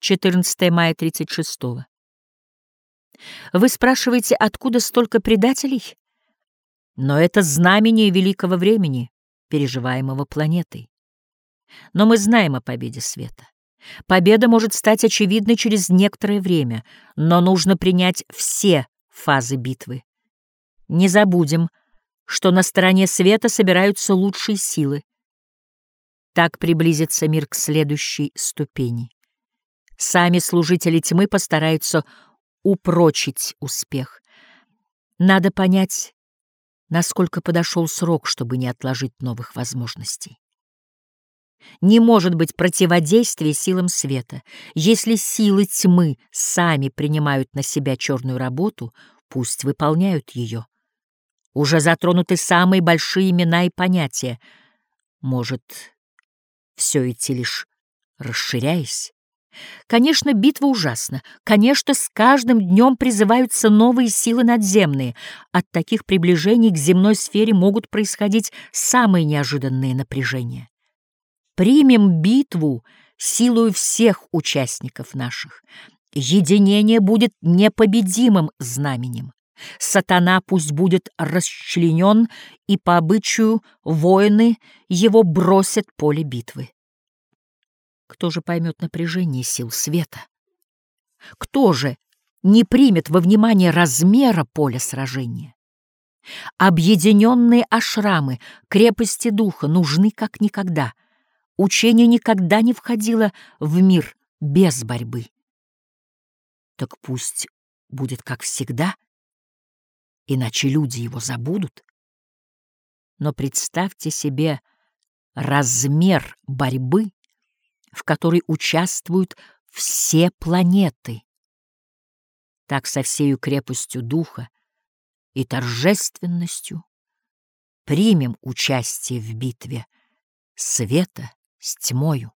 14 мая 36 -го. Вы спрашиваете, откуда столько предателей? Но это знамение великого времени, переживаемого планетой. Но мы знаем о победе света. Победа может стать очевидной через некоторое время, но нужно принять все фазы битвы. Не забудем, что на стороне света собираются лучшие силы. Так приблизится мир к следующей ступени. Сами служители тьмы постараются упрочить успех. Надо понять, насколько подошел срок, чтобы не отложить новых возможностей. Не может быть противодействия силам света. Если силы тьмы сами принимают на себя черную работу, пусть выполняют ее. Уже затронуты самые большие имена и понятия. Может, все идти лишь расширяясь? Конечно, битва ужасна. Конечно, с каждым днем призываются новые силы надземные. От таких приближений к земной сфере могут происходить самые неожиданные напряжения. Примем битву силою всех участников наших. Единение будет непобедимым знаменем. Сатана пусть будет расчленен, и по обычаю воины его бросят поле битвы. Кто же поймет напряжение сил света? Кто же не примет во внимание размера поля сражения? Объединенные ашрамы, крепости духа нужны как никогда. Учение никогда не входило в мир без борьбы. Так пусть будет как всегда, иначе люди его забудут. Но представьте себе размер борьбы, в которой участвуют все планеты. Так со всею крепостью духа и торжественностью примем участие в битве света с тьмою.